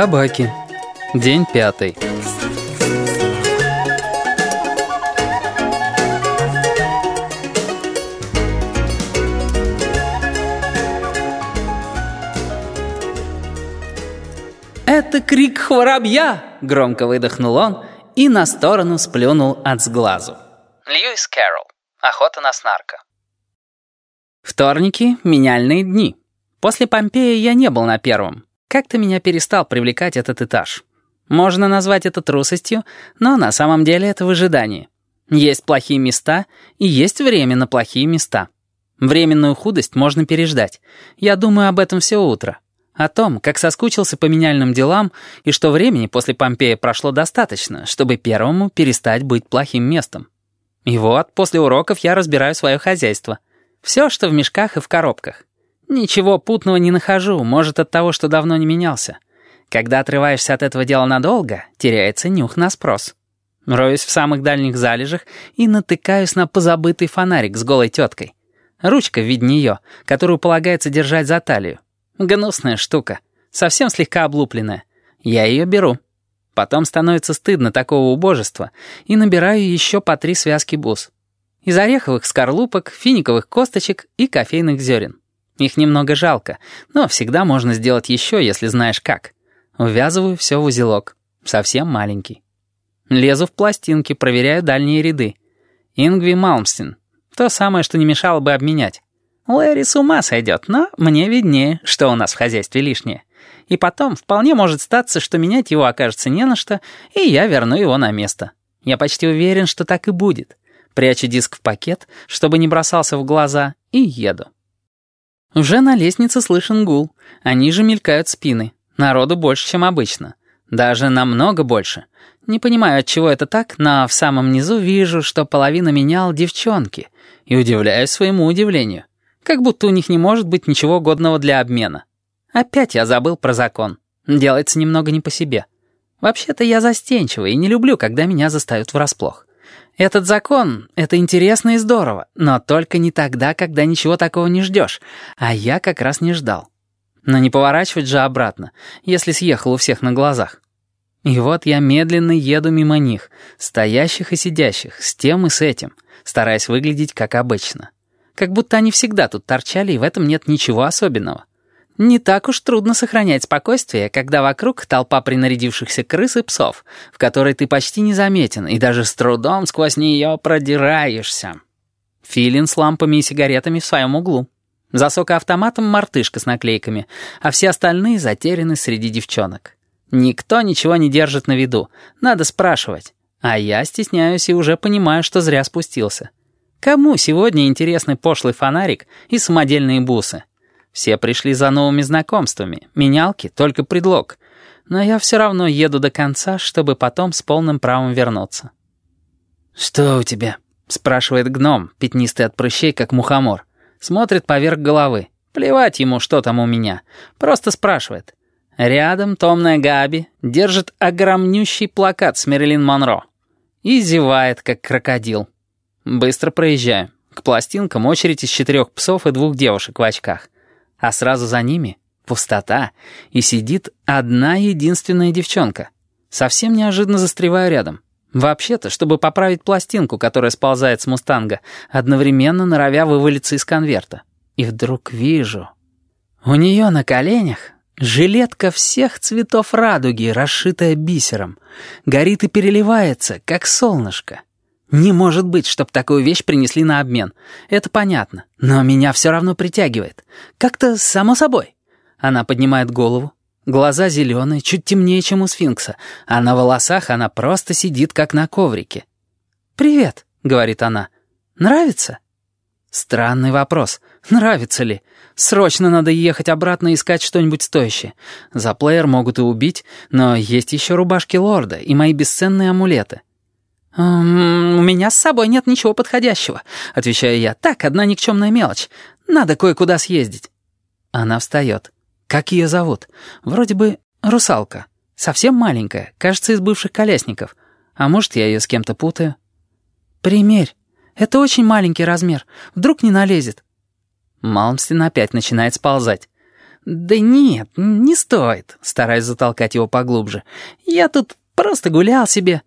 Собаки. День пятый. «Это крик воробья!» — громко выдохнул он и на сторону сплюнул от сглазу. Льюис Кэрролл. Охота на снарка. Вторники — меняльные дни. После Помпея я не был на первом. Как-то меня перестал привлекать этот этаж. Можно назвать это трусостью, но на самом деле это выжидание. Есть плохие места и есть время на плохие места. Временную худость можно переждать. Я думаю об этом все утро. О том, как соскучился по меняльным делам и что времени после Помпея прошло достаточно, чтобы первому перестать быть плохим местом. И вот, после уроков я разбираю свое хозяйство. Все, что в мешках и в коробках. Ничего путного не нахожу, может, от того, что давно не менялся. Когда отрываешься от этого дела надолго, теряется нюх на спрос. Роюсь в самых дальних залежах и натыкаюсь на позабытый фонарик с голой теткой. Ручка в виде нее, которую полагается держать за талию. Гнусная штука, совсем слегка облупленная. Я ее беру. Потом становится стыдно такого убожества и набираю еще по три связки бус. Из ореховых скорлупок, финиковых косточек и кофейных зерен. Их немного жалко, но всегда можно сделать еще, если знаешь как. Увязываю все в узелок. Совсем маленький. Лезу в пластинки, проверяю дальние ряды. Ингви Малмстин. То самое, что не мешало бы обменять. Лэри с ума сойдет, но мне виднее, что у нас в хозяйстве лишнее. И потом вполне может статься, что менять его окажется не на что, и я верну его на место. Я почти уверен, что так и будет. Прячу диск в пакет, чтобы не бросался в глаза, и еду. Уже на лестнице слышен гул, они же мелькают спины. Народу больше, чем обычно. Даже намного больше. Не понимаю, от чего это так, но в самом низу вижу, что половина менял девчонки, и удивляюсь своему удивлению. Как будто у них не может быть ничего годного для обмена. Опять я забыл про закон. Делается немного не по себе. Вообще-то я застенчивый и не люблю, когда меня застают врасплох. Этот закон — это интересно и здорово, но только не тогда, когда ничего такого не ждешь, а я как раз не ждал. Но не поворачивать же обратно, если съехал у всех на глазах. И вот я медленно еду мимо них, стоящих и сидящих, с тем и с этим, стараясь выглядеть как обычно. Как будто они всегда тут торчали, и в этом нет ничего особенного. Не так уж трудно сохранять спокойствие, когда вокруг толпа принарядившихся крыс и псов, в которой ты почти незаметен и даже с трудом сквозь нее продираешься. Филин с лампами и сигаретами в своем углу. За сокоавтоматом мартышка с наклейками, а все остальные затеряны среди девчонок. Никто ничего не держит на виду, надо спрашивать. А я стесняюсь и уже понимаю, что зря спустился. Кому сегодня интересный пошлый фонарик и самодельные бусы? Все пришли за новыми знакомствами, менялки — только предлог. Но я все равно еду до конца, чтобы потом с полным правом вернуться. «Что у тебя?» — спрашивает гном, пятнистый от прыщей, как мухомор. Смотрит поверх головы. Плевать ему, что там у меня. Просто спрашивает. Рядом томная Габи держит огромнющий плакат с Мерлин Монро. И зевает, как крокодил. Быстро проезжаю. К пластинкам очередь из четырех псов и двух девушек в очках. А сразу за ними пустота, и сидит одна единственная девчонка. Совсем неожиданно застреваю рядом. Вообще-то, чтобы поправить пластинку, которая сползает с мустанга, одновременно норовя вывалиться из конверта. И вдруг вижу... У нее на коленях жилетка всех цветов радуги, расшитая бисером. Горит и переливается, как солнышко. Не может быть, чтоб такую вещь принесли на обмен. Это понятно. Но меня все равно притягивает. Как-то само собой. Она поднимает голову. Глаза зеленые, чуть темнее, чем у сфинкса. А на волосах она просто сидит, как на коврике. «Привет», — говорит она. «Нравится?» Странный вопрос. Нравится ли? Срочно надо ехать обратно искать что-нибудь стоящее. За плеер могут и убить, но есть еще рубашки лорда и мои бесценные амулеты. «Эм, «У меня с собой нет ничего подходящего», — отвечаю я. «Так, одна никчемная мелочь. Надо кое-куда съездить». Она встает. Как ее зовут? Вроде бы русалка. Совсем маленькая, кажется, из бывших колесников. А может, я ее с кем-то путаю? «Примерь. Это очень маленький размер. Вдруг не налезет». Малмстин опять начинает сползать. «Да нет, не стоит», стараясь затолкать его поглубже. «Я тут просто гулял себе.